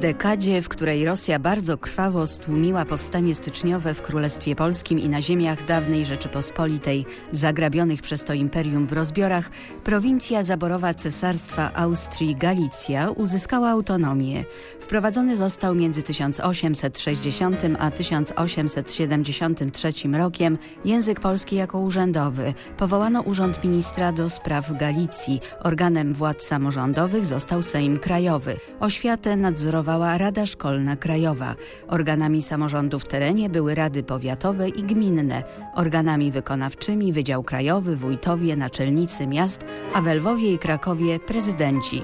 dekadzie, w której Rosja bardzo krwawo stłumiła powstanie styczniowe w Królestwie Polskim i na ziemiach dawnej Rzeczypospolitej, zagrabionych przez to imperium w rozbiorach, prowincja zaborowa Cesarstwa Austrii Galicja uzyskała autonomię. Wprowadzony został między 1860 a 1873 rokiem język polski jako urzędowy. Powołano Urząd Ministra do Spraw Galicji. Organem władz samorządowych został Sejm Krajowy. Oświatę Rada Szkolna Krajowa. Organami samorządu w terenie były rady powiatowe i gminne. Organami wykonawczymi Wydział Krajowy, wójtowie, naczelnicy miast, a w Lwowie i Krakowie prezydenci.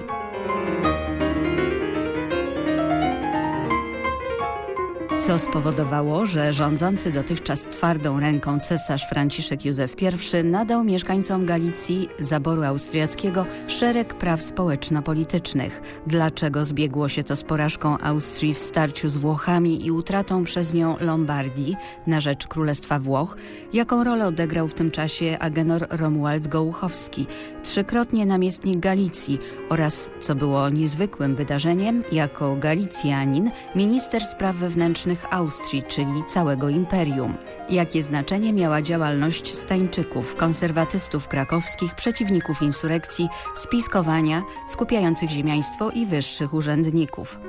Co spowodowało, że rządzący dotychczas twardą ręką cesarz Franciszek Józef I nadał mieszkańcom Galicji, zaboru austriackiego, szereg praw społeczno-politycznych. Dlaczego zbiegło się to z porażką Austrii w starciu z Włochami i utratą przez nią Lombardii na rzecz Królestwa Włoch? Jaką rolę odegrał w tym czasie Agenor Romuald Gołuchowski, trzykrotnie namiestnik Galicji oraz, co było niezwykłym wydarzeniem, jako Galicjanin, minister spraw wewnętrznych Austrii, czyli całego imperium. Jakie znaczenie miała działalność Stańczyków, konserwatystów krakowskich, przeciwników insurekcji, spiskowania, skupiających ziemiaństwo i wyższych urzędników.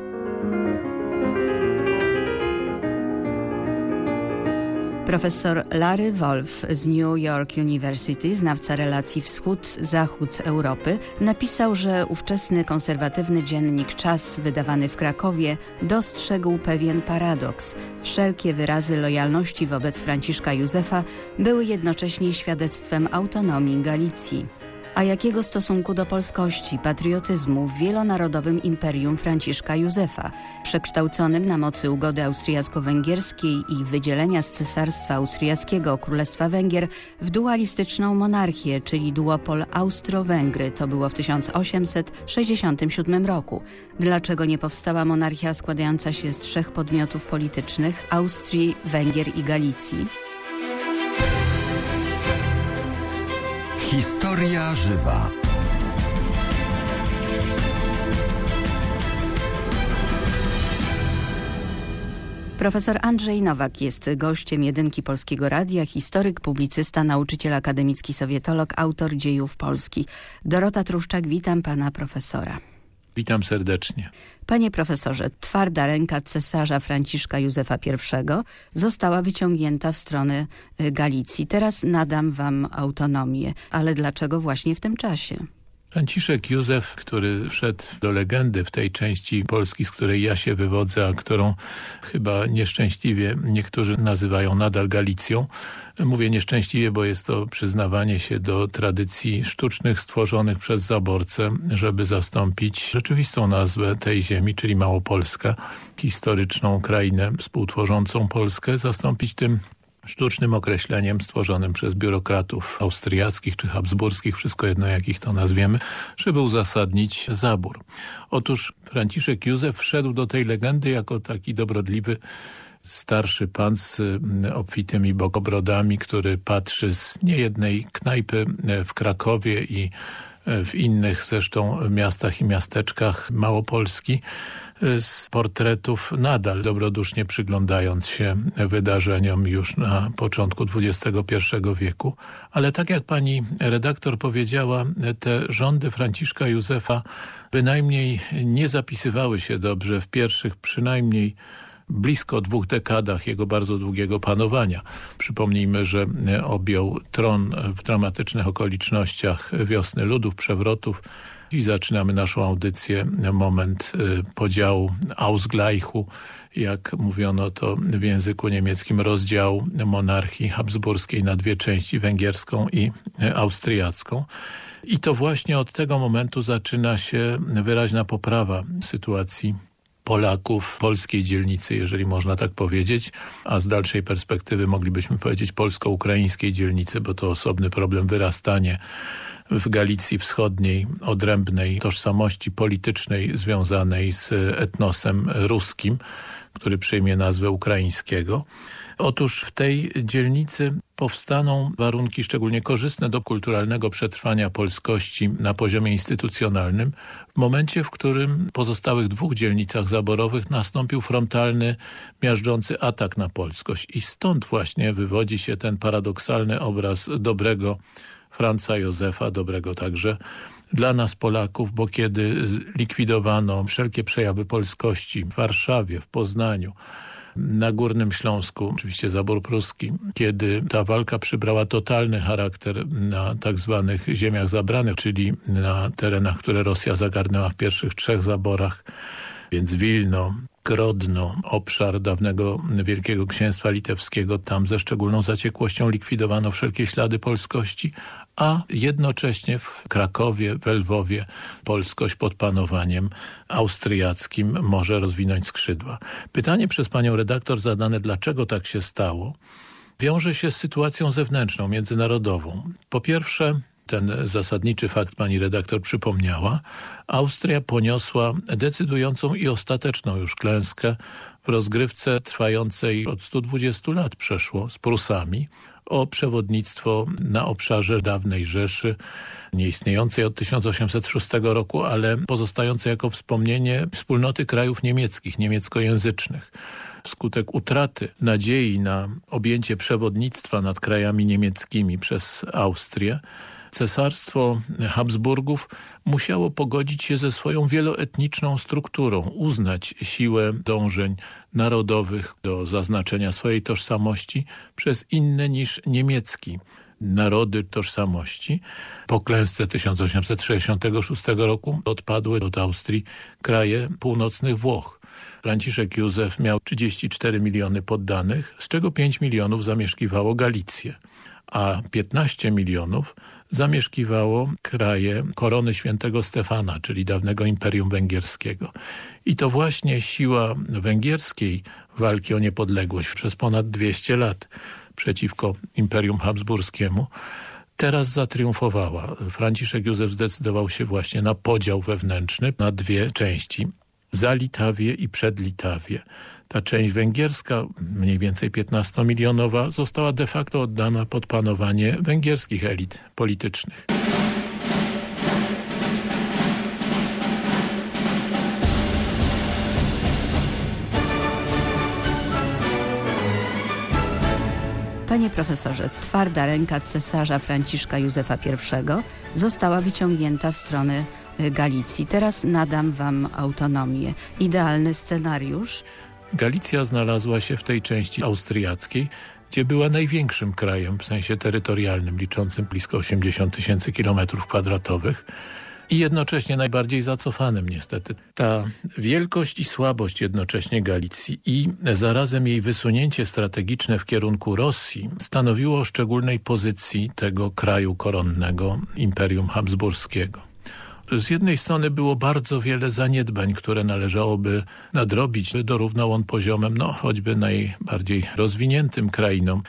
Profesor Larry Wolf z New York University, znawca relacji wschód-zachód Europy, napisał, że ówczesny konserwatywny dziennik Czas, wydawany w Krakowie, dostrzegł pewien paradoks. Wszelkie wyrazy lojalności wobec Franciszka Józefa były jednocześnie świadectwem autonomii Galicji a jakiego stosunku do polskości, patriotyzmu w wielonarodowym imperium Franciszka Józefa, przekształconym na mocy ugody austriacko-węgierskiej i wydzielenia z Cesarstwa Austriackiego Królestwa Węgier w dualistyczną monarchię, czyli duopol Austro-Węgry. To było w 1867 roku. Dlaczego nie powstała monarchia składająca się z trzech podmiotów politycznych Austrii, Węgier i Galicji? Historia żywa. Profesor Andrzej Nowak jest gościem jedynki Polskiego Radia, historyk, publicysta, nauczyciel akademicki, sowietolog, autor dziejów Polski. Dorota Truszczak, witam pana profesora. Witam serdecznie. Panie profesorze, twarda ręka cesarza Franciszka Józefa I została wyciągnięta w stronę y, Galicji. Teraz nadam wam autonomię. Ale dlaczego właśnie w tym czasie? Franciszek Józef, który wszedł do legendy w tej części Polski, z której ja się wywodzę, a którą chyba nieszczęśliwie niektórzy nazywają nadal Galicją. Mówię nieszczęśliwie, bo jest to przyznawanie się do tradycji sztucznych stworzonych przez zaborcę, żeby zastąpić rzeczywistą nazwę tej ziemi, czyli Małopolska, historyczną krainę współtworzącą Polskę, zastąpić tym sztucznym określeniem stworzonym przez biurokratów austriackich czy habsburskich, wszystko jedno jakich to nazwiemy, żeby uzasadnić zabór. Otóż Franciszek Józef wszedł do tej legendy jako taki dobrodliwy starszy pan z mm, obfitymi bokobrodami, który patrzy z niejednej knajpy e, w Krakowie i w innych zresztą miastach i miasteczkach Małopolski z portretów nadal dobrodusznie przyglądając się wydarzeniom już na początku XXI wieku. Ale tak jak pani redaktor powiedziała, te rządy Franciszka Józefa bynajmniej nie zapisywały się dobrze w pierwszych przynajmniej blisko dwóch dekadach jego bardzo długiego panowania. Przypomnijmy, że objął tron w dramatycznych okolicznościach wiosny ludów, przewrotów, i zaczynamy naszą audycję, moment y, podziału Ausgleichu, jak mówiono to w języku niemieckim, rozdział monarchii habsburskiej na dwie części, węgierską i austriacką. I to właśnie od tego momentu zaczyna się wyraźna poprawa sytuacji Polaków polskiej dzielnicy, jeżeli można tak powiedzieć, a z dalszej perspektywy moglibyśmy powiedzieć polsko-ukraińskiej dzielnicy, bo to osobny problem wyrastanie w Galicji Wschodniej odrębnej tożsamości politycznej związanej z etnosem ruskim, który przyjmie nazwę ukraińskiego. Otóż w tej dzielnicy powstaną warunki szczególnie korzystne do kulturalnego przetrwania polskości na poziomie instytucjonalnym w momencie, w którym w pozostałych dwóch dzielnicach zaborowych nastąpił frontalny, miażdżący atak na polskość. I stąd właśnie wywodzi się ten paradoksalny obraz dobrego Franca Józefa, dobrego także dla nas Polaków, bo kiedy likwidowano wszelkie przejawy polskości w Warszawie, w Poznaniu, na Górnym Śląsku, oczywiście zabór pruski, kiedy ta walka przybrała totalny charakter na tak zwanych ziemiach zabranych, czyli na terenach, które Rosja zagarnęła w pierwszych trzech zaborach, więc Wilno, Grodno, obszar dawnego Wielkiego Księstwa Litewskiego, tam ze szczególną zaciekłością likwidowano wszelkie ślady polskości, a jednocześnie w Krakowie, w Lwowie polskość pod panowaniem austriackim może rozwinąć skrzydła. Pytanie przez panią redaktor zadane, dlaczego tak się stało, wiąże się z sytuacją zewnętrzną, międzynarodową. Po pierwsze, ten zasadniczy fakt pani redaktor przypomniała, Austria poniosła decydującą i ostateczną już klęskę w rozgrywce trwającej od 120 lat przeszło z Prusami o przewodnictwo na obszarze dawnej Rzeszy, nieistniejącej od 1806 roku, ale pozostającej jako wspomnienie wspólnoty krajów niemieckich, niemieckojęzycznych. Wskutek utraty nadziei na objęcie przewodnictwa nad krajami niemieckimi przez Austrię, Cesarstwo Habsburgów musiało pogodzić się ze swoją wieloetniczną strukturą, uznać siłę dążeń narodowych do zaznaczenia swojej tożsamości przez inne niż niemiecki narody tożsamości. Po klęsce 1866 roku odpadły od Austrii kraje północnych Włoch. Franciszek Józef miał 34 miliony poddanych, z czego 5 milionów zamieszkiwało Galicję, a 15 milionów zamieszkiwało kraje korony świętego Stefana, czyli dawnego Imperium Węgierskiego. I to właśnie siła węgierskiej walki o niepodległość przez ponad 200 lat przeciwko Imperium Habsburskiemu teraz zatriumfowała. Franciszek Józef zdecydował się właśnie na podział wewnętrzny na dwie części. Za Litawię i przed Litawię ta część węgierska, mniej więcej 15-milionowa, została de facto oddana pod panowanie węgierskich elit politycznych. Panie profesorze, twarda ręka cesarza Franciszka Józefa I została wyciągnięta w stronę y, Galicji. Teraz nadam wam autonomię. Idealny scenariusz? Galicja znalazła się w tej części austriackiej, gdzie była największym krajem w sensie terytorialnym, liczącym blisko 80 tysięcy kilometrów kwadratowych i jednocześnie najbardziej zacofanym niestety. Ta wielkość i słabość jednocześnie Galicji i zarazem jej wysunięcie strategiczne w kierunku Rosji stanowiło o szczególnej pozycji tego kraju koronnego Imperium Habsburskiego z jednej strony było bardzo wiele zaniedbań, które należałoby nadrobić. Dorównał on poziomem no, choćby najbardziej rozwiniętym krainom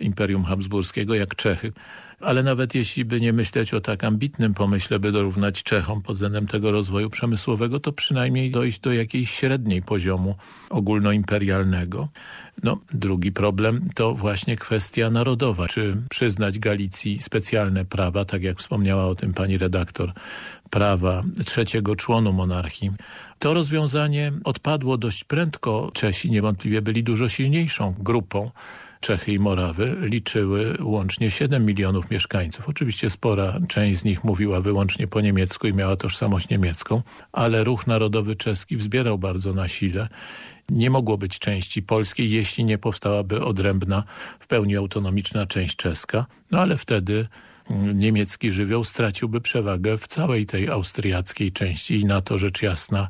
Imperium Habsburskiego jak Czechy. Ale nawet jeśli by nie myśleć o tak ambitnym pomyśle, by dorównać Czechom pod względem tego rozwoju przemysłowego, to przynajmniej dojść do jakiejś średniej poziomu ogólnoimperialnego. No, drugi problem to właśnie kwestia narodowa. Czy przyznać Galicji specjalne prawa, tak jak wspomniała o tym pani redaktor, prawa trzeciego członu monarchii. To rozwiązanie odpadło dość prędko. Czesi niewątpliwie byli dużo silniejszą grupą. Czechy i Morawy liczyły łącznie 7 milionów mieszkańców. Oczywiście spora część z nich mówiła wyłącznie po niemiecku i miała tożsamość niemiecką, ale ruch narodowy czeski wzbierał bardzo na sile nie mogło być części polskiej, jeśli nie powstałaby odrębna, w pełni autonomiczna część czeska. No ale wtedy niemiecki żywioł straciłby przewagę w całej tej austriackiej części i na to rzecz jasna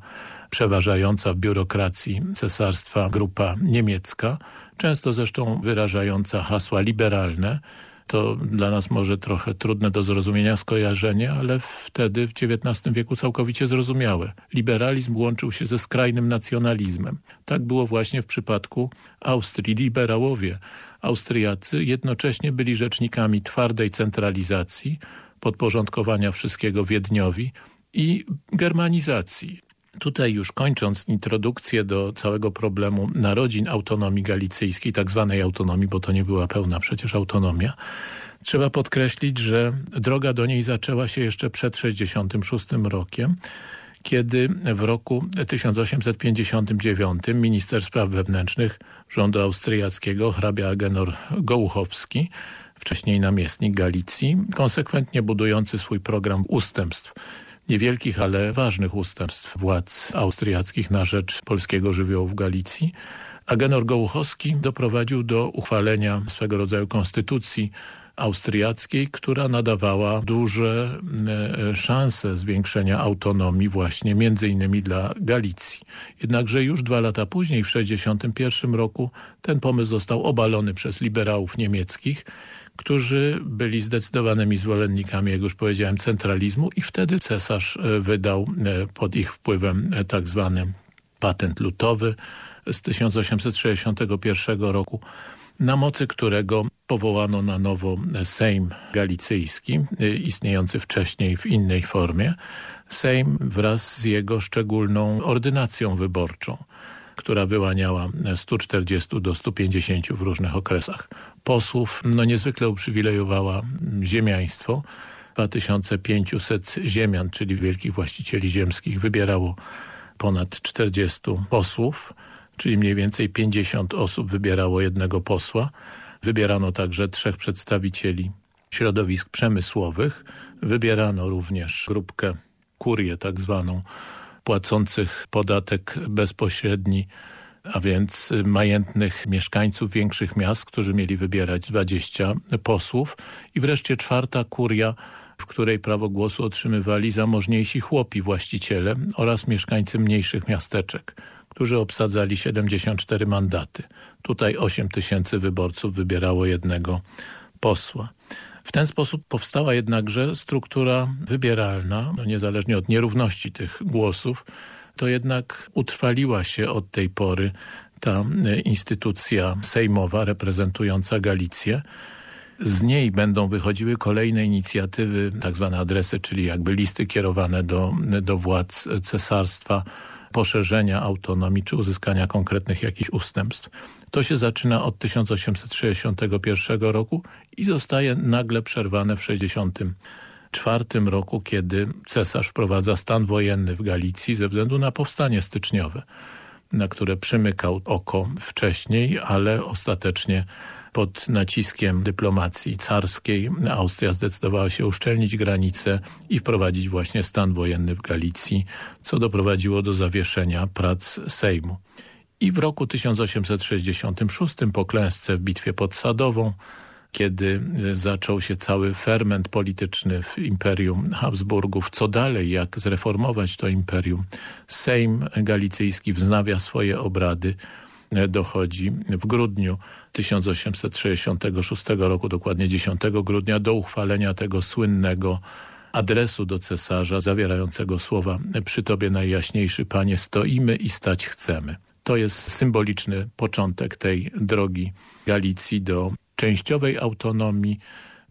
przeważająca w biurokracji cesarstwa grupa niemiecka, często zresztą wyrażająca hasła liberalne, to dla nas może trochę trudne do zrozumienia skojarzenie, ale wtedy w XIX wieku całkowicie zrozumiałe. Liberalizm łączył się ze skrajnym nacjonalizmem. Tak było właśnie w przypadku Austrii. Liberałowie austriacy jednocześnie byli rzecznikami twardej centralizacji, podporządkowania wszystkiego Wiedniowi i germanizacji Tutaj już kończąc introdukcję do całego problemu narodzin autonomii galicyjskiej, tak zwanej autonomii, bo to nie była pełna przecież autonomia, trzeba podkreślić, że droga do niej zaczęła się jeszcze przed 66 rokiem, kiedy w roku 1859 minister spraw wewnętrznych rządu austriackiego, hrabia Agenor Gołuchowski, wcześniej namiestnik Galicji, konsekwentnie budujący swój program ustępstw niewielkich, ale ważnych ustępstw władz austriackich na rzecz polskiego żywiołu w Galicji. Agenor Gołuchowski doprowadził do uchwalenia swego rodzaju konstytucji austriackiej, która nadawała duże e, szanse zwiększenia autonomii właśnie między innymi dla Galicji. Jednakże już dwa lata później, w 1961 roku, ten pomysł został obalony przez liberałów niemieckich, którzy byli zdecydowanymi zwolennikami, jak już powiedziałem, centralizmu i wtedy cesarz e, wydał e, pod ich wpływem tak zwany patent lutowy z 1861 roku na mocy którego powołano na nowo Sejm Galicyjski, istniejący wcześniej w innej formie. Sejm wraz z jego szczególną ordynacją wyborczą, która wyłaniała 140 do 150 w różnych okresach posłów, no niezwykle uprzywilejowała ziemiaństwo. 2500 ziemian, czyli wielkich właścicieli ziemskich wybierało ponad 40 posłów czyli mniej więcej 50 osób wybierało jednego posła. Wybierano także trzech przedstawicieli środowisk przemysłowych. Wybierano również grupkę kurię tak zwaną, płacących podatek bezpośredni, a więc majętnych mieszkańców większych miast, którzy mieli wybierać 20 posłów. I wreszcie czwarta kuria, w której prawo głosu otrzymywali zamożniejsi chłopi właściciele oraz mieszkańcy mniejszych miasteczek którzy obsadzali 74 mandaty. Tutaj 8 tysięcy wyborców wybierało jednego posła. W ten sposób powstała jednakże struktura wybieralna, no niezależnie od nierówności tych głosów, to jednak utrwaliła się od tej pory ta e, instytucja sejmowa reprezentująca Galicję. Z niej będą wychodziły kolejne inicjatywy, tak zwane adresy, czyli jakby listy kierowane do, do władz cesarstwa, poszerzenia autonomii czy uzyskania konkretnych jakichś ustępstw. To się zaczyna od 1861 roku i zostaje nagle przerwane w 1964 roku, kiedy cesarz wprowadza stan wojenny w Galicji ze względu na powstanie styczniowe, na które przymykał oko wcześniej, ale ostatecznie pod naciskiem dyplomacji carskiej Austria zdecydowała się uszczelnić granice i wprowadzić właśnie stan wojenny w Galicji, co doprowadziło do zawieszenia prac Sejmu. I w roku 1866 po klęsce w bitwie pod Sadową kiedy zaczął się cały ferment polityczny w Imperium Habsburgów. Co dalej, jak zreformować to imperium? Sejm Galicyjski wznawia swoje obrady dochodzi w grudniu 1866 roku, dokładnie 10 grudnia, do uchwalenia tego słynnego adresu do cesarza zawierającego słowa przy Tobie najjaśniejszy Panie stoimy i stać chcemy. To jest symboliczny początek tej drogi Galicji do częściowej autonomii,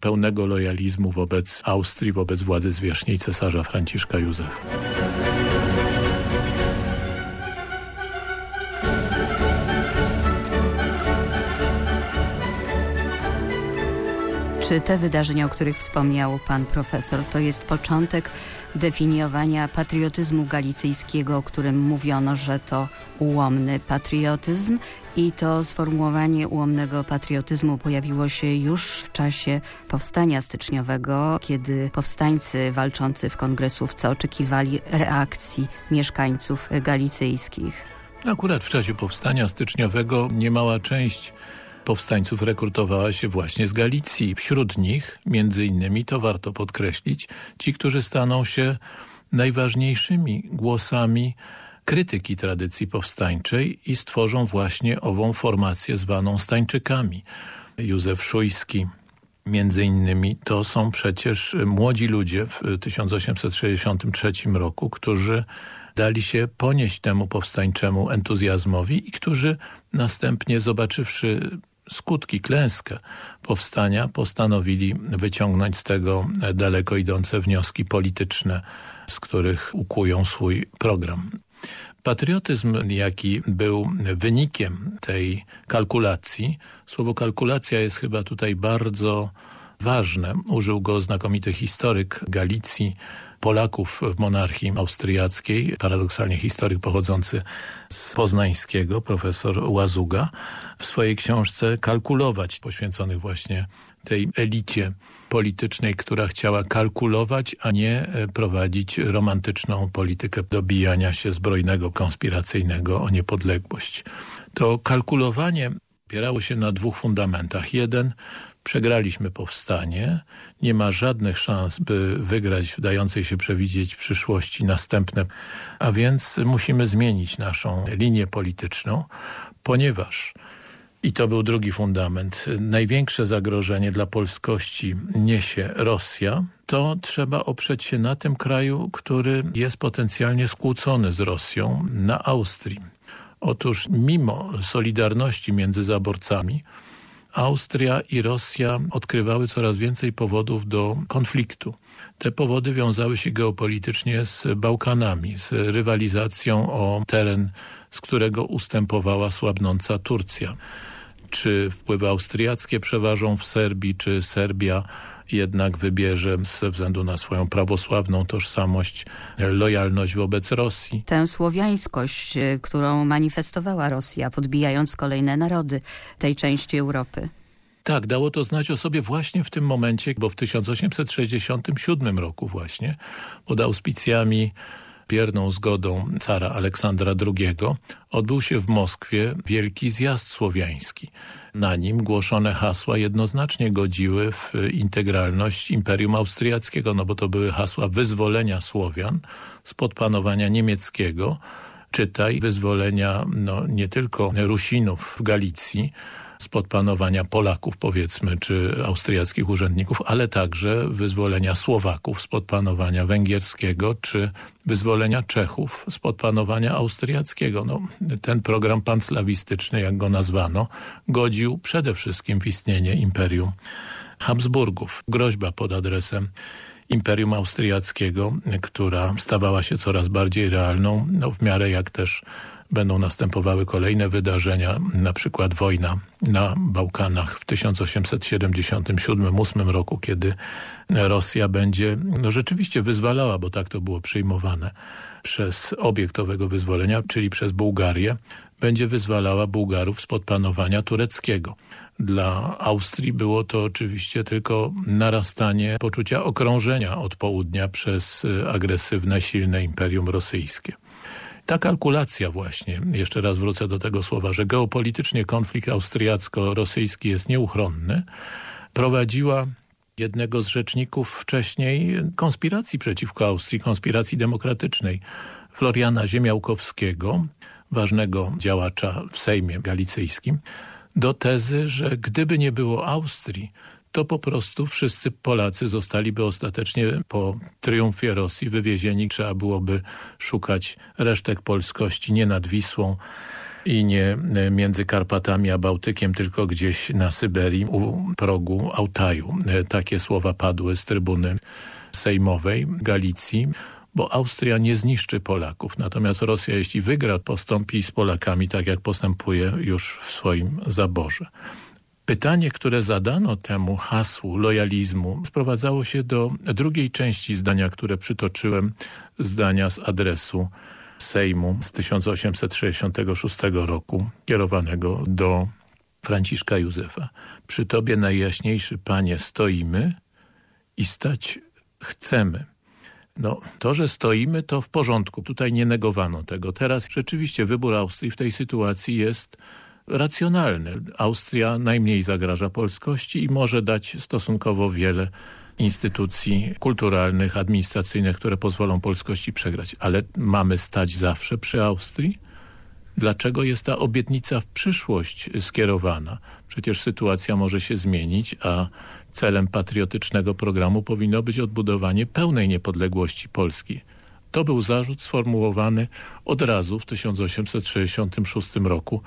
pełnego lojalizmu wobec Austrii, wobec władzy zwierzchniej cesarza Franciszka Józefa. Czy te wydarzenia, o których wspomniał pan profesor, to jest początek definiowania patriotyzmu galicyjskiego, o którym mówiono, że to ułomny patriotyzm i to sformułowanie ułomnego patriotyzmu pojawiło się już w czasie powstania styczniowego, kiedy powstańcy walczący w kongresówce oczekiwali reakcji mieszkańców galicyjskich. Akurat w czasie powstania styczniowego niemała część powstańców rekrutowała się właśnie z Galicji. Wśród nich, między innymi, to warto podkreślić, ci, którzy staną się najważniejszymi głosami krytyki tradycji powstańczej i stworzą właśnie ową formację zwaną Stańczykami. Józef Szujski, między innymi, to są przecież młodzi ludzie w 1863 roku, którzy dali się ponieść temu powstańczemu entuzjazmowi i którzy następnie zobaczywszy skutki, klęskę powstania postanowili wyciągnąć z tego daleko idące wnioski polityczne, z których ukują swój program. Patriotyzm, jaki był wynikiem tej kalkulacji, słowo kalkulacja jest chyba tutaj bardzo ważne. Użył go znakomity historyk Galicji, Polaków w monarchii austriackiej, paradoksalnie historyk pochodzący z poznańskiego, profesor Łazuga, w swojej książce Kalkulować, poświęconych właśnie tej elicie politycznej, która chciała kalkulować, a nie e, prowadzić romantyczną politykę dobijania się zbrojnego, konspiracyjnego o niepodległość. To kalkulowanie opierało się na dwóch fundamentach. Jeden Przegraliśmy powstanie, nie ma żadnych szans, by wygrać w dającej się przewidzieć przyszłości następne, a więc musimy zmienić naszą linię polityczną, ponieważ i to był drugi fundament. Największe zagrożenie dla polskości niesie Rosja. To trzeba oprzeć się na tym kraju, który jest potencjalnie skłócony z Rosją, na Austrii. Otóż mimo solidarności między zaborcami, Austria i Rosja odkrywały coraz więcej powodów do konfliktu. Te powody wiązały się geopolitycznie z Bałkanami, z rywalizacją o teren, z którego ustępowała słabnąca Turcja. Czy wpływy austriackie przeważą w Serbii, czy Serbia jednak wybierze ze względu na swoją prawosławną tożsamość lojalność wobec Rosji. Tę słowiańskość, e, którą manifestowała Rosja, podbijając kolejne narody tej części Europy. Tak, dało to znać o sobie właśnie w tym momencie, bo w 1867 roku właśnie pod auspicjami bierną zgodą cara Aleksandra II odbył się w Moskwie Wielki Zjazd Słowiański. Na nim głoszone hasła jednoznacznie godziły w integralność Imperium Austriackiego, no bo to były hasła wyzwolenia Słowian spod panowania niemieckiego, czytaj wyzwolenia no, nie tylko Rusinów w Galicji, spod panowania Polaków powiedzmy, czy austriackich urzędników, ale także wyzwolenia Słowaków spod panowania węgierskiego, czy wyzwolenia Czechów spod panowania austriackiego. No, ten program panslawistyczny, jak go nazwano, godził przede wszystkim w istnienie Imperium Habsburgów. Groźba pod adresem Imperium Austriackiego, która stawała się coraz bardziej realną, no, w miarę jak też będą następowały kolejne wydarzenia, na przykład wojna na Bałkanach w 1877-8 roku, kiedy Rosja będzie no rzeczywiście wyzwalała, bo tak to było przyjmowane przez obiekt owego wyzwolenia, czyli przez Bułgarię, będzie wyzwalała Bułgarów spod panowania tureckiego. Dla Austrii było to oczywiście tylko narastanie poczucia okrążenia od południa przez agresywne, silne imperium rosyjskie. Ta kalkulacja właśnie, jeszcze raz wrócę do tego słowa, że geopolitycznie konflikt austriacko-rosyjski jest nieuchronny, prowadziła jednego z rzeczników wcześniej konspiracji przeciwko Austrii, konspiracji demokratycznej, Floriana Ziemiałkowskiego, ważnego działacza w Sejmie Galicyjskim, do tezy, że gdyby nie było Austrii, to po prostu wszyscy Polacy zostaliby ostatecznie po triumfie Rosji wywiezieni. Trzeba byłoby szukać resztek polskości nie nad Wisłą i nie między Karpatami a Bałtykiem, tylko gdzieś na Syberii u progu Altaju. Takie słowa padły z trybuny sejmowej Galicji bo Austria nie zniszczy Polaków. Natomiast Rosja, jeśli wygra, postąpi z Polakami tak, jak postępuje już w swoim zaborze. Pytanie, które zadano temu hasłu lojalizmu sprowadzało się do drugiej części zdania, które przytoczyłem, zdania z adresu Sejmu z 1866 roku, kierowanego do Franciszka Józefa. Przy Tobie najjaśniejszy Panie stoimy i stać chcemy. No, to, że stoimy, to w porządku. Tutaj nie negowano tego. Teraz rzeczywiście wybór Austrii w tej sytuacji jest racjonalny. Austria najmniej zagraża polskości i może dać stosunkowo wiele instytucji kulturalnych, administracyjnych, które pozwolą polskości przegrać. Ale mamy stać zawsze przy Austrii? Dlaczego jest ta obietnica w przyszłość skierowana? Przecież sytuacja może się zmienić, a celem patriotycznego programu powinno być odbudowanie pełnej niepodległości Polski. To był zarzut sformułowany od razu w 1866 roku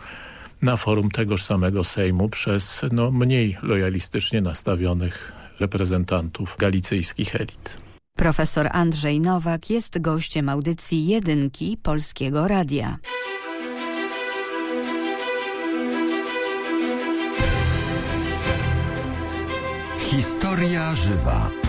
na forum tegoż samego Sejmu przez no, mniej lojalistycznie nastawionych reprezentantów galicyjskich elit. Profesor Andrzej Nowak jest gościem audycji Jedynki Polskiego Radia. Historia żywa.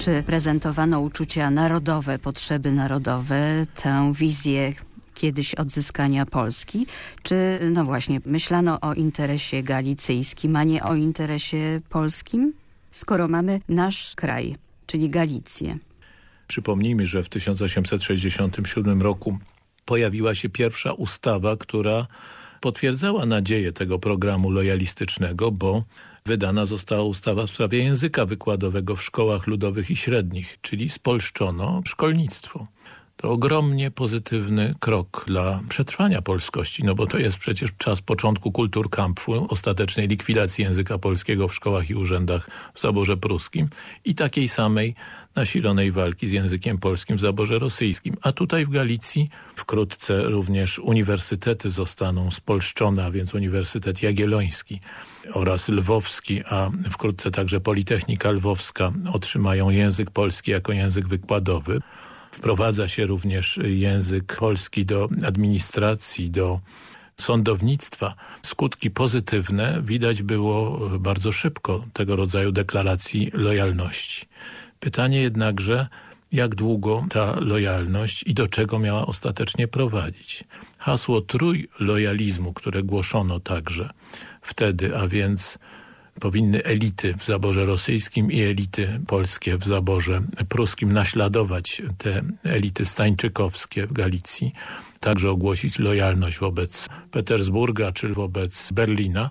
Czy prezentowano uczucia narodowe, potrzeby narodowe, tę wizję kiedyś odzyskania Polski, czy no właśnie myślano o interesie galicyjskim, a nie o interesie polskim? Skoro mamy nasz kraj, czyli Galicję. Przypomnijmy, że w 1867 roku pojawiła się pierwsza ustawa, która potwierdzała nadzieję tego programu lojalistycznego, bo wydana została ustawa w sprawie języka wykładowego w szkołach ludowych i średnich, czyli spolszczono szkolnictwo. To ogromnie pozytywny krok dla przetrwania polskości, no bo to jest przecież czas początku kulturkampfu, ostatecznej likwidacji języka polskiego w szkołach i urzędach w zaborze pruskim i takiej samej nasilonej walki z językiem polskim w zaborze rosyjskim. A tutaj w Galicji wkrótce również uniwersytety zostaną spolszczone, a więc Uniwersytet Jagielloński oraz Lwowski, a wkrótce także Politechnika Lwowska otrzymają język polski jako język wykładowy. Wprowadza się również język polski do administracji, do sądownictwa. Skutki pozytywne widać było bardzo szybko tego rodzaju deklaracji lojalności. Pytanie jednakże, jak długo ta lojalność i do czego miała ostatecznie prowadzić. Hasło trójlojalizmu, które głoszono także wtedy, a więc powinny elity w zaborze rosyjskim i elity polskie w zaborze pruskim naśladować te elity stańczykowskie w Galicji, także ogłosić lojalność wobec Petersburga czy wobec Berlina,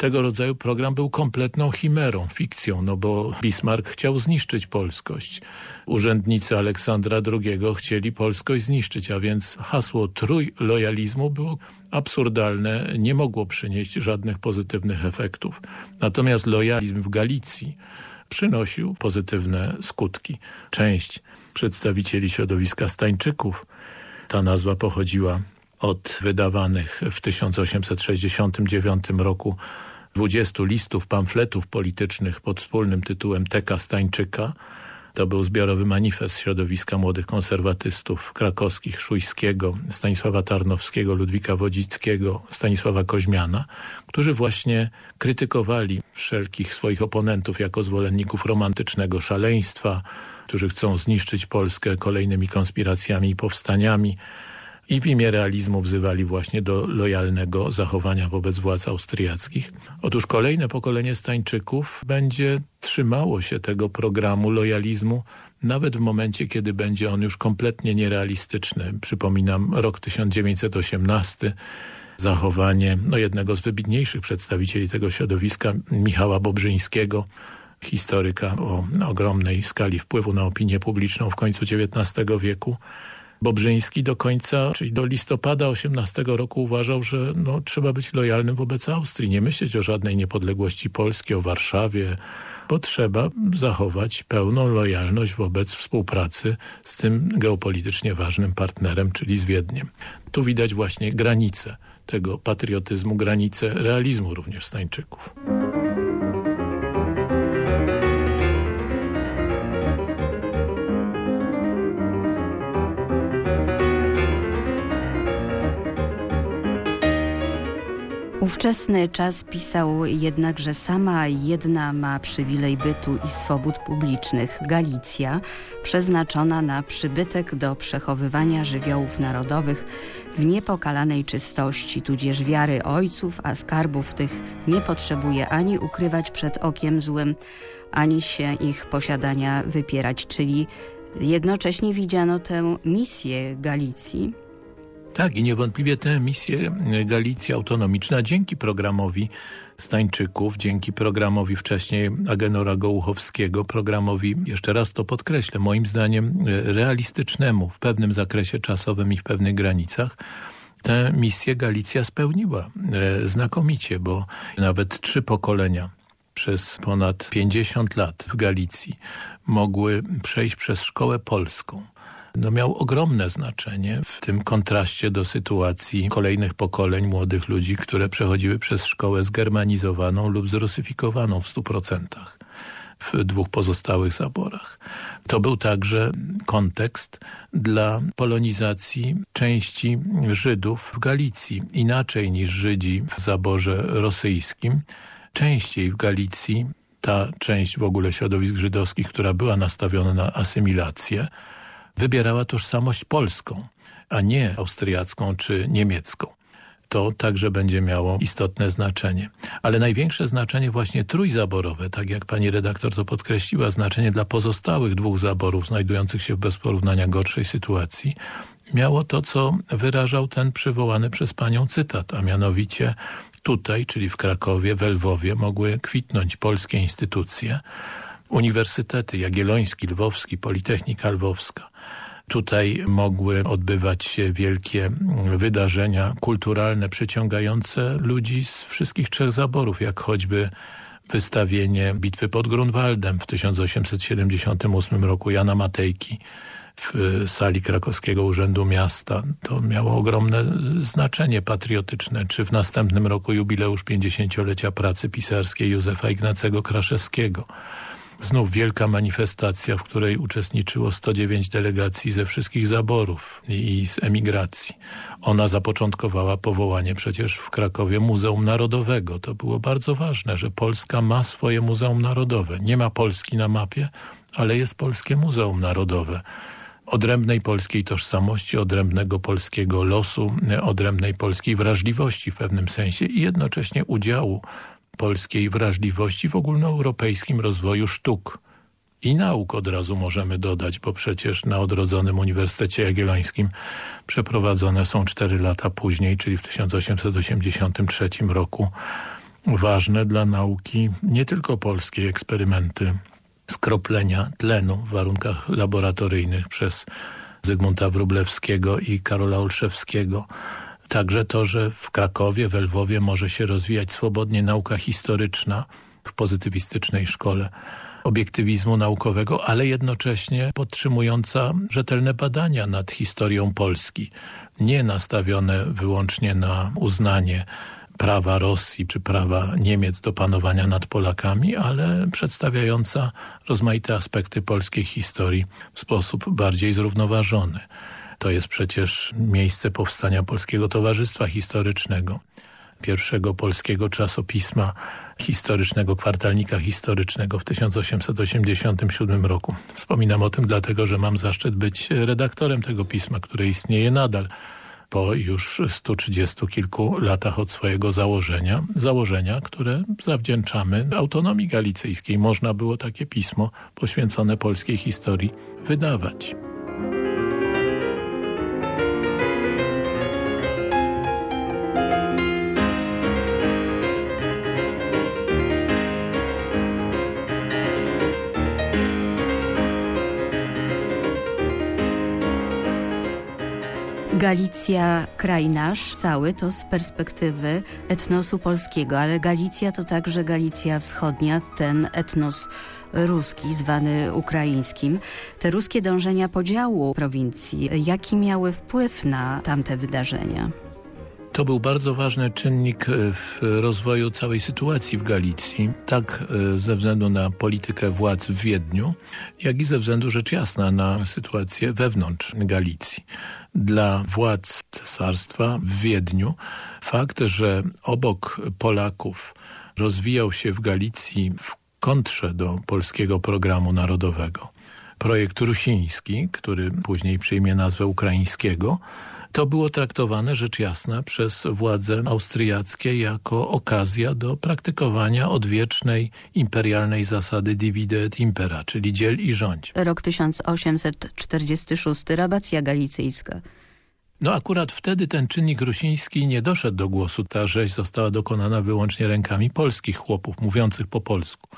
tego rodzaju program był kompletną chimerą, fikcją, no bo Bismarck chciał zniszczyć polskość. Urzędnicy Aleksandra II chcieli polskość zniszczyć, a więc hasło trójlojalizmu było absurdalne, nie mogło przynieść żadnych pozytywnych efektów. Natomiast lojalizm w Galicji przynosił pozytywne skutki. Część przedstawicieli środowiska Stańczyków, ta nazwa pochodziła od wydawanych w 1869 roku 20 listów, pamfletów politycznych pod wspólnym tytułem Teka Stańczyka. To był zbiorowy manifest środowiska młodych konserwatystów krakowskich, Szujskiego, Stanisława Tarnowskiego, Ludwika Wodzickiego, Stanisława Koźmiana, którzy właśnie krytykowali wszelkich swoich oponentów jako zwolenników romantycznego szaleństwa, którzy chcą zniszczyć Polskę kolejnymi konspiracjami i powstaniami, i w imię realizmu wzywali właśnie do lojalnego zachowania wobec władz austriackich. Otóż kolejne pokolenie Stańczyków będzie trzymało się tego programu lojalizmu nawet w momencie, kiedy będzie on już kompletnie nierealistyczny. Przypominam rok 1918, zachowanie no, jednego z wybitniejszych przedstawicieli tego środowiska, Michała Bobrzyńskiego, historyka o ogromnej skali wpływu na opinię publiczną w końcu XIX wieku, Bobrzyński do końca, czyli do listopada 18 roku uważał, że no, trzeba być lojalnym wobec Austrii, nie myśleć o żadnej niepodległości Polski, o Warszawie, bo trzeba zachować pełną lojalność wobec współpracy z tym geopolitycznie ważnym partnerem, czyli z Wiedniem. Tu widać właśnie granice tego patriotyzmu, granice realizmu również Stańczyków. Ówczesny czas pisał jednak, że sama jedna ma przywilej bytu i swobód publicznych, Galicja, przeznaczona na przybytek do przechowywania żywiołów narodowych w niepokalanej czystości, tudzież wiary ojców, a skarbów tych nie potrzebuje ani ukrywać przed okiem złym, ani się ich posiadania wypierać, czyli jednocześnie widziano tę misję Galicji, tak i niewątpliwie tę misję Galicja Autonomiczna dzięki programowi Stańczyków, dzięki programowi wcześniej Agenora Gołuchowskiego, programowi, jeszcze raz to podkreślę, moim zdaniem realistycznemu w pewnym zakresie czasowym i w pewnych granicach, tę misję Galicja spełniła e, znakomicie, bo nawet trzy pokolenia przez ponad 50 lat w Galicji mogły przejść przez szkołę polską no miał ogromne znaczenie w tym kontraście do sytuacji kolejnych pokoleń młodych ludzi, które przechodziły przez szkołę zgermanizowaną lub zrusyfikowaną w stu procentach w dwóch pozostałych zaborach. To był także kontekst dla polonizacji części Żydów w Galicji. Inaczej niż Żydzi w zaborze rosyjskim, częściej w Galicji ta część w ogóle środowisk żydowskich, która była nastawiona na asymilację, wybierała tożsamość polską, a nie austriacką czy niemiecką to także będzie miało istotne znaczenie. Ale największe znaczenie właśnie trójzaborowe, tak jak pani redaktor to podkreśliła, znaczenie dla pozostałych dwóch zaborów znajdujących się w bez porównania gorszej sytuacji, miało to, co wyrażał ten przywołany przez panią cytat, a mianowicie tutaj, czyli w Krakowie, w Lwowie mogły kwitnąć polskie instytucje, uniwersytety Jagielloński, Lwowski, Politechnika Lwowska, Tutaj mogły odbywać się wielkie wydarzenia kulturalne przyciągające ludzi z wszystkich trzech zaborów, jak choćby wystawienie bitwy pod Grunwaldem w 1878 roku Jana Matejki w sali krakowskiego Urzędu Miasta. To miało ogromne znaczenie patriotyczne. Czy w następnym roku jubileusz 50-lecia pracy pisarskiej Józefa Ignacego Kraszewskiego znów wielka manifestacja, w której uczestniczyło 109 delegacji ze wszystkich zaborów i z emigracji. Ona zapoczątkowała powołanie przecież w Krakowie Muzeum Narodowego. To było bardzo ważne, że Polska ma swoje Muzeum Narodowe. Nie ma Polski na mapie, ale jest Polskie Muzeum Narodowe odrębnej polskiej tożsamości, odrębnego polskiego losu, odrębnej polskiej wrażliwości w pewnym sensie i jednocześnie udziału polskiej wrażliwości w ogólnoeuropejskim rozwoju sztuk. I nauk od razu możemy dodać, bo przecież na odrodzonym Uniwersytecie Jagiellońskim przeprowadzone są cztery lata później, czyli w 1883 roku ważne dla nauki nie tylko polskie eksperymenty skroplenia tlenu w warunkach laboratoryjnych przez Zygmunta Wróblewskiego i Karola Olszewskiego, Także to, że w Krakowie, w Lwowie może się rozwijać swobodnie nauka historyczna w pozytywistycznej szkole obiektywizmu naukowego, ale jednocześnie podtrzymująca rzetelne badania nad historią Polski. Nie nastawione wyłącznie na uznanie prawa Rosji czy prawa Niemiec do panowania nad Polakami, ale przedstawiająca rozmaite aspekty polskiej historii w sposób bardziej zrównoważony. To jest przecież miejsce powstania Polskiego Towarzystwa Historycznego, pierwszego polskiego czasopisma historycznego, kwartalnika historycznego w 1887 roku. Wspominam o tym dlatego, że mam zaszczyt być redaktorem tego pisma, które istnieje nadal po już 130 kilku latach od swojego założenia. Założenia, które zawdzięczamy autonomii galicyjskiej. Można było takie pismo poświęcone polskiej historii wydawać. Galicja, kraj nasz, cały to z perspektywy etnosu polskiego, ale Galicja to także Galicja Wschodnia, ten etnos ruski, zwany ukraińskim. Te ruskie dążenia podziału prowincji, jaki miały wpływ na tamte wydarzenia? To był bardzo ważny czynnik e, w rozwoju całej sytuacji w Galicji, tak e, ze względu na politykę władz w Wiedniu, jak i ze względu rzecz jasna na sytuację wewnątrz Galicji. Dla władz cesarstwa w Wiedniu fakt, że obok Polaków rozwijał się w Galicji w kontrze do polskiego programu narodowego projekt rusiński, który później przyjmie nazwę ukraińskiego, to było traktowane, rzecz jasna, przez władze austriackie jako okazja do praktykowania odwiecznej imperialnej zasady divide et impera, czyli dziel i rządź. Rok 1846, rabacja galicyjska. No akurat wtedy ten czynnik rusiński nie doszedł do głosu. Ta rzeź została dokonana wyłącznie rękami polskich chłopów mówiących po polsku.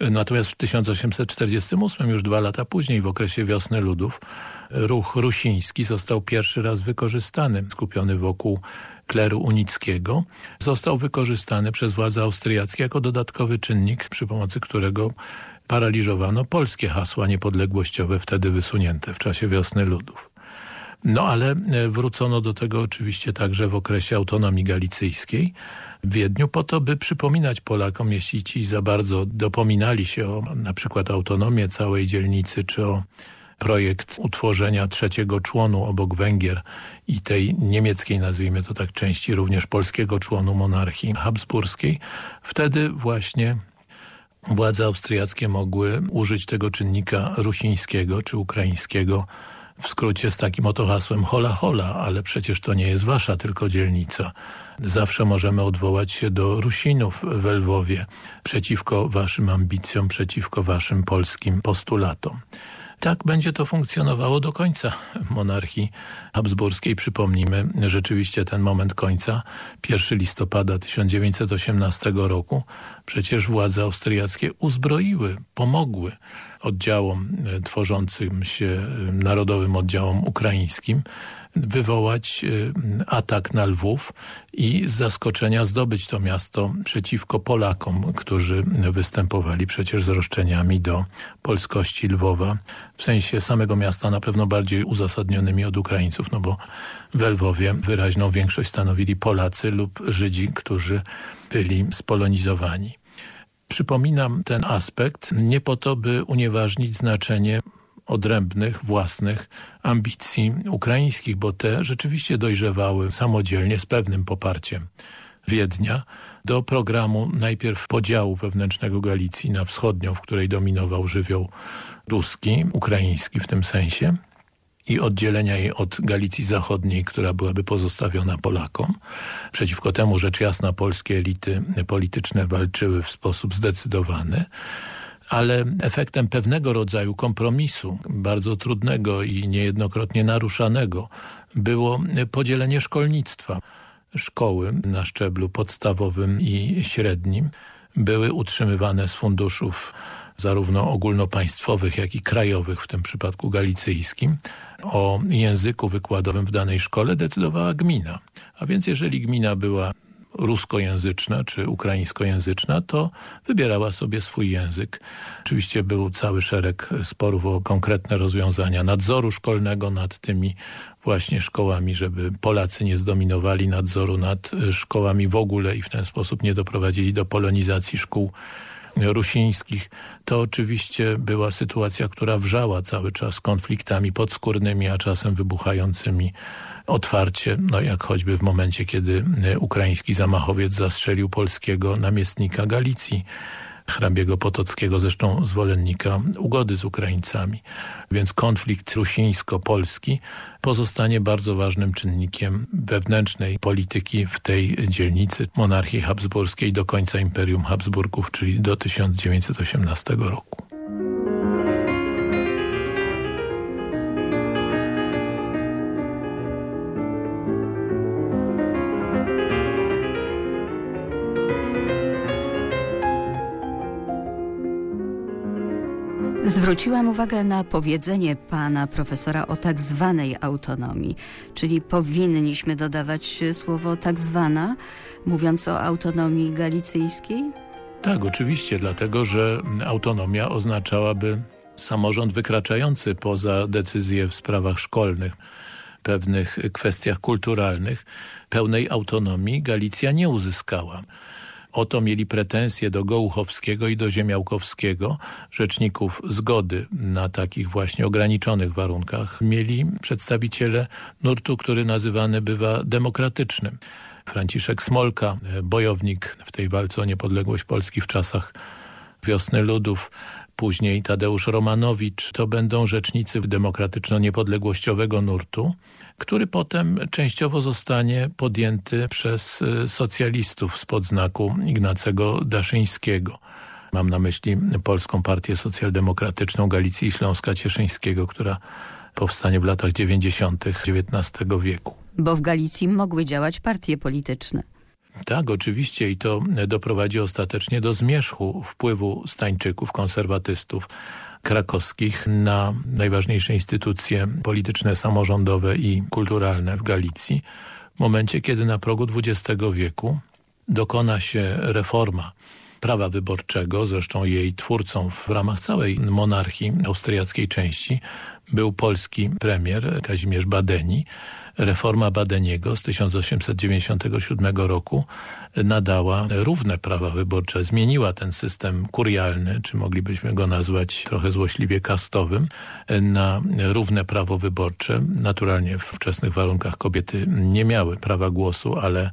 Natomiast w 1848, już dwa lata później, w okresie Wiosny Ludów, ruch rusiński został pierwszy raz wykorzystany, skupiony wokół kleru unickiego, został wykorzystany przez władze austriackie jako dodatkowy czynnik, przy pomocy którego paraliżowano polskie hasła niepodległościowe wtedy wysunięte w czasie Wiosny Ludów. No ale e, wrócono do tego oczywiście także w okresie autonomii galicyjskiej w Wiedniu po to, by przypominać Polakom, jeśli ci za bardzo dopominali się o na przykład autonomię całej dzielnicy, czy o projekt utworzenia trzeciego członu obok Węgier i tej niemieckiej, nazwijmy to tak, części również polskiego członu monarchii habsburskiej, wtedy właśnie władze austriackie mogły użyć tego czynnika rusińskiego czy ukraińskiego w skrócie z takim oto hasłem hola hola, ale przecież to nie jest wasza tylko dzielnica. Zawsze możemy odwołać się do Rusinów w Lwowie przeciwko waszym ambicjom, przeciwko waszym polskim postulatom. Tak będzie to funkcjonowało do końca monarchii habsburskiej. Przypomnijmy rzeczywiście ten moment końca, 1 listopada 1918 roku. Przecież władze austriackie uzbroiły, pomogły oddziałom e, tworzącym się e, Narodowym Oddziałom Ukraińskim wywołać y, atak na Lwów i z zaskoczenia zdobyć to miasto przeciwko Polakom, którzy występowali przecież z roszczeniami do polskości Lwowa. W sensie samego miasta na pewno bardziej uzasadnionymi od Ukraińców, no bo w Lwowie wyraźną większość stanowili Polacy lub Żydzi, którzy byli spolonizowani. Przypominam ten aspekt nie po to, by unieważnić znaczenie odrębnych, własnych ambicji ukraińskich, bo te rzeczywiście dojrzewały samodzielnie z pewnym poparciem Wiednia do programu najpierw podziału wewnętrznego Galicji na wschodnią, w której dominował żywioł ruski, ukraiński w tym sensie i oddzielenia jej od Galicji Zachodniej, która byłaby pozostawiona Polakom. Przeciwko temu rzecz jasna polskie elity polityczne walczyły w sposób zdecydowany ale efektem pewnego rodzaju kompromisu, bardzo trudnego i niejednokrotnie naruszanego, było podzielenie szkolnictwa. Szkoły na szczeblu podstawowym i średnim były utrzymywane z funduszów zarówno ogólnopaństwowych, jak i krajowych, w tym przypadku galicyjskim. O języku wykładowym w danej szkole decydowała gmina. A więc jeżeli gmina była ruskojęzyczna czy ukraińskojęzyczna, to wybierała sobie swój język. Oczywiście był cały szereg sporów o konkretne rozwiązania nadzoru szkolnego nad tymi właśnie szkołami, żeby Polacy nie zdominowali nadzoru nad szkołami w ogóle i w ten sposób nie doprowadzili do polonizacji szkół rusińskich. To oczywiście była sytuacja, która wrzała cały czas konfliktami podskórnymi, a czasem wybuchającymi otwarcie, no jak choćby w momencie, kiedy e, ukraiński zamachowiec zastrzelił polskiego namiestnika Galicji, hrabiego Potockiego, zresztą zwolennika ugody z Ukraińcami. Więc konflikt rusińsko-polski pozostanie bardzo ważnym czynnikiem wewnętrznej polityki w tej dzielnicy monarchii habsburskiej do końca Imperium Habsburgów, czyli do 1918 roku. Zwróciłam uwagę na powiedzenie pana profesora o tak zwanej autonomii, czyli powinniśmy dodawać słowo tak zwana, mówiąc o autonomii galicyjskiej? Tak, oczywiście, dlatego że autonomia oznaczałaby samorząd wykraczający poza decyzje w sprawach szkolnych, pewnych kwestiach kulturalnych. Pełnej autonomii Galicja nie uzyskała. O to mieli pretensje do Gołuchowskiego i do Ziemiałkowskiego, rzeczników zgody na takich właśnie ograniczonych warunkach. Mieli przedstawiciele nurtu, który nazywany bywa demokratycznym. Franciszek Smolka, bojownik w tej walce o niepodległość Polski w czasach wiosny ludów, później Tadeusz Romanowicz, to będą rzecznicy demokratyczno-niepodległościowego nurtu, który potem częściowo zostanie podjęty przez y, socjalistów spod znaku Ignacego Daszyńskiego. Mam na myśli Polską Partię Socjaldemokratyczną Galicji i Śląska Cieszyńskiego, która powstanie w latach 90. XIX wieku. Bo w Galicji mogły działać partie polityczne. Tak, oczywiście i to doprowadzi ostatecznie do zmierzchu wpływu Stańczyków, konserwatystów krakowskich na najważniejsze instytucje polityczne, samorządowe i kulturalne w Galicji. W momencie, kiedy na progu XX wieku dokona się reforma prawa wyborczego, zresztą jej twórcą w ramach całej monarchii austriackiej części był polski premier Kazimierz Badeni. Reforma Badeniego z 1897 roku nadała równe prawa wyborcze, zmieniła ten system kurialny, czy moglibyśmy go nazwać trochę złośliwie kastowym, na równe prawo wyborcze. Naturalnie w wczesnych warunkach kobiety nie miały prawa głosu, ale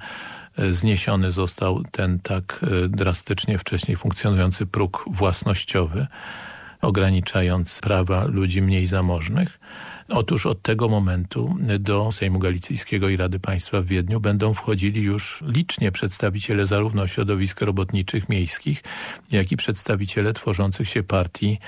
zniesiony został ten tak drastycznie wcześniej funkcjonujący próg własnościowy, ograniczając prawa ludzi mniej zamożnych. Otóż od tego momentu do Sejmu Galicyjskiego i Rady Państwa w Wiedniu będą wchodzili już licznie przedstawiciele zarówno środowisk robotniczych miejskich, jak i przedstawiciele tworzących się partii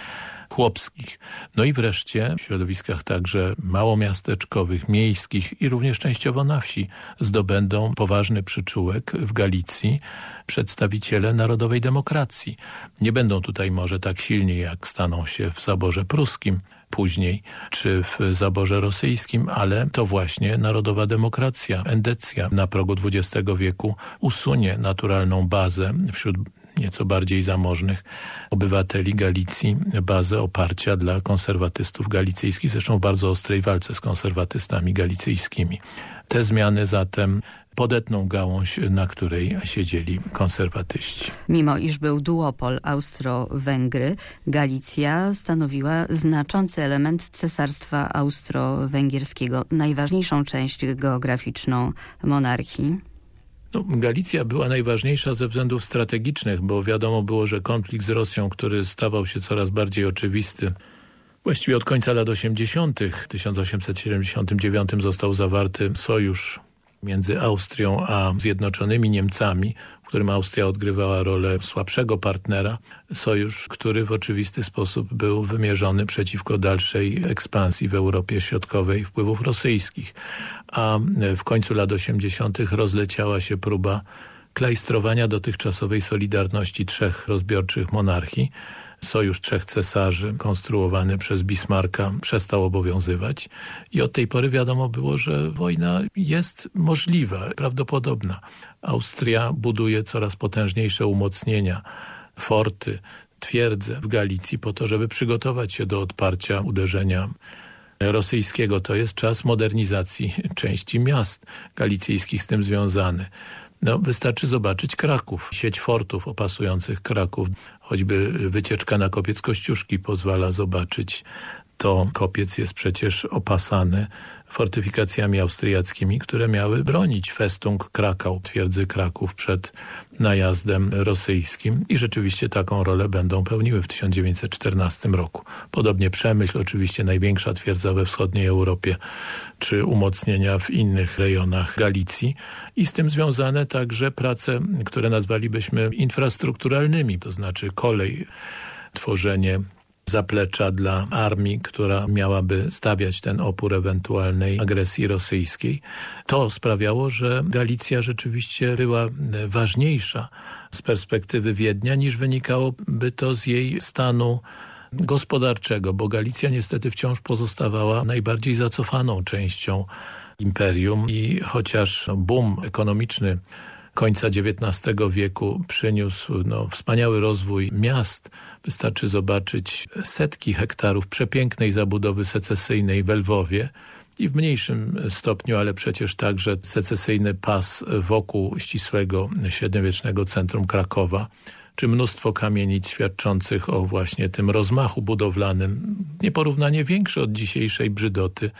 chłopskich. No i wreszcie w środowiskach także małomiasteczkowych, miejskich i również częściowo na wsi zdobędą poważny przyczółek w Galicji przedstawiciele narodowej demokracji. Nie będą tutaj może tak silni jak staną się w zaborze pruskim, później, czy w zaborze rosyjskim, ale to właśnie narodowa demokracja, endecja na progu XX wieku usunie naturalną bazę wśród nieco bardziej zamożnych obywateli Galicji bazę oparcia dla konserwatystów galicyjskich, zresztą w bardzo ostrej walce z konserwatystami galicyjskimi. Te zmiany zatem podetną gałąź, na której siedzieli konserwatyści. Mimo iż był duopol Austro-Węgry, Galicja stanowiła znaczący element cesarstwa austro-węgierskiego, najważniejszą część geograficzną monarchii. No, Galicja była najważniejsza ze względów strategicznych, bo wiadomo było, że konflikt z Rosją, który stawał się coraz bardziej oczywisty, właściwie od końca lat 80. w 1879 został zawarty sojusz między Austrią a Zjednoczonymi Niemcami, w którym Austria odgrywała rolę słabszego partnera, sojusz, który w oczywisty sposób był wymierzony przeciwko dalszej ekspansji w Europie Środkowej wpływów rosyjskich. A w końcu lat 80. rozleciała się próba klajstrowania dotychczasowej solidarności trzech rozbiorczych monarchii, Sojusz Trzech Cesarzy konstruowany przez Bismarcka przestał obowiązywać i od tej pory wiadomo było, że wojna jest możliwa, prawdopodobna. Austria buduje coraz potężniejsze umocnienia, forty, twierdze w Galicji po to, żeby przygotować się do odparcia uderzenia rosyjskiego. To jest czas modernizacji części miast galicyjskich z tym związany. No, wystarczy zobaczyć Kraków, sieć fortów opasujących Kraków. Choćby wycieczka na kopiec Kościuszki pozwala zobaczyć to kopiec jest przecież opasany fortyfikacjami austriackimi, które miały bronić Festung Krakau, twierdzy Kraków przed najazdem rosyjskim i rzeczywiście taką rolę będą pełniły w 1914 roku. Podobnie Przemyśl, oczywiście największa twierdza we wschodniej Europie, czy umocnienia w innych rejonach Galicji i z tym związane także prace, które nazwalibyśmy infrastrukturalnymi, to znaczy kolej, tworzenie zaplecza dla armii, która miałaby stawiać ten opór ewentualnej agresji rosyjskiej. To sprawiało, że Galicja rzeczywiście była ważniejsza z perspektywy Wiednia niż wynikałoby to z jej stanu gospodarczego, bo Galicja niestety wciąż pozostawała najbardziej zacofaną częścią imperium i chociaż boom ekonomiczny końca XIX wieku przyniósł no, wspaniały rozwój miast. Wystarczy zobaczyć setki hektarów przepięknej zabudowy secesyjnej w Lwowie i w mniejszym stopniu, ale przecież także secesyjny pas wokół ścisłego średniowiecznego centrum Krakowa czy mnóstwo kamienic świadczących o właśnie tym rozmachu budowlanym, nieporównanie większe od dzisiejszej brzydoty,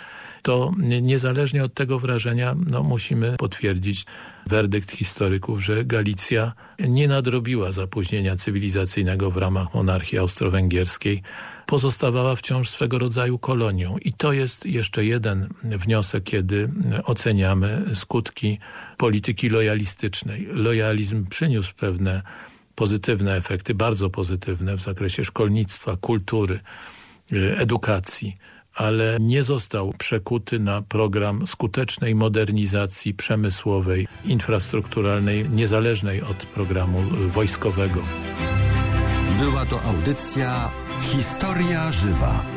to niezależnie od tego wrażenia no, musimy potwierdzić werdykt historyków, że Galicja nie nadrobiła zapóźnienia cywilizacyjnego w ramach monarchii austro-węgierskiej, pozostawała wciąż swego rodzaju kolonią. I to jest jeszcze jeden wniosek, kiedy oceniamy skutki polityki lojalistycznej. Lojalizm przyniósł pewne pozytywne efekty, bardzo pozytywne w zakresie szkolnictwa, kultury, y, edukacji, ale nie został przekuty na program skutecznej modernizacji przemysłowej, infrastrukturalnej, niezależnej od programu y, wojskowego. Była to audycja Historia Żywa.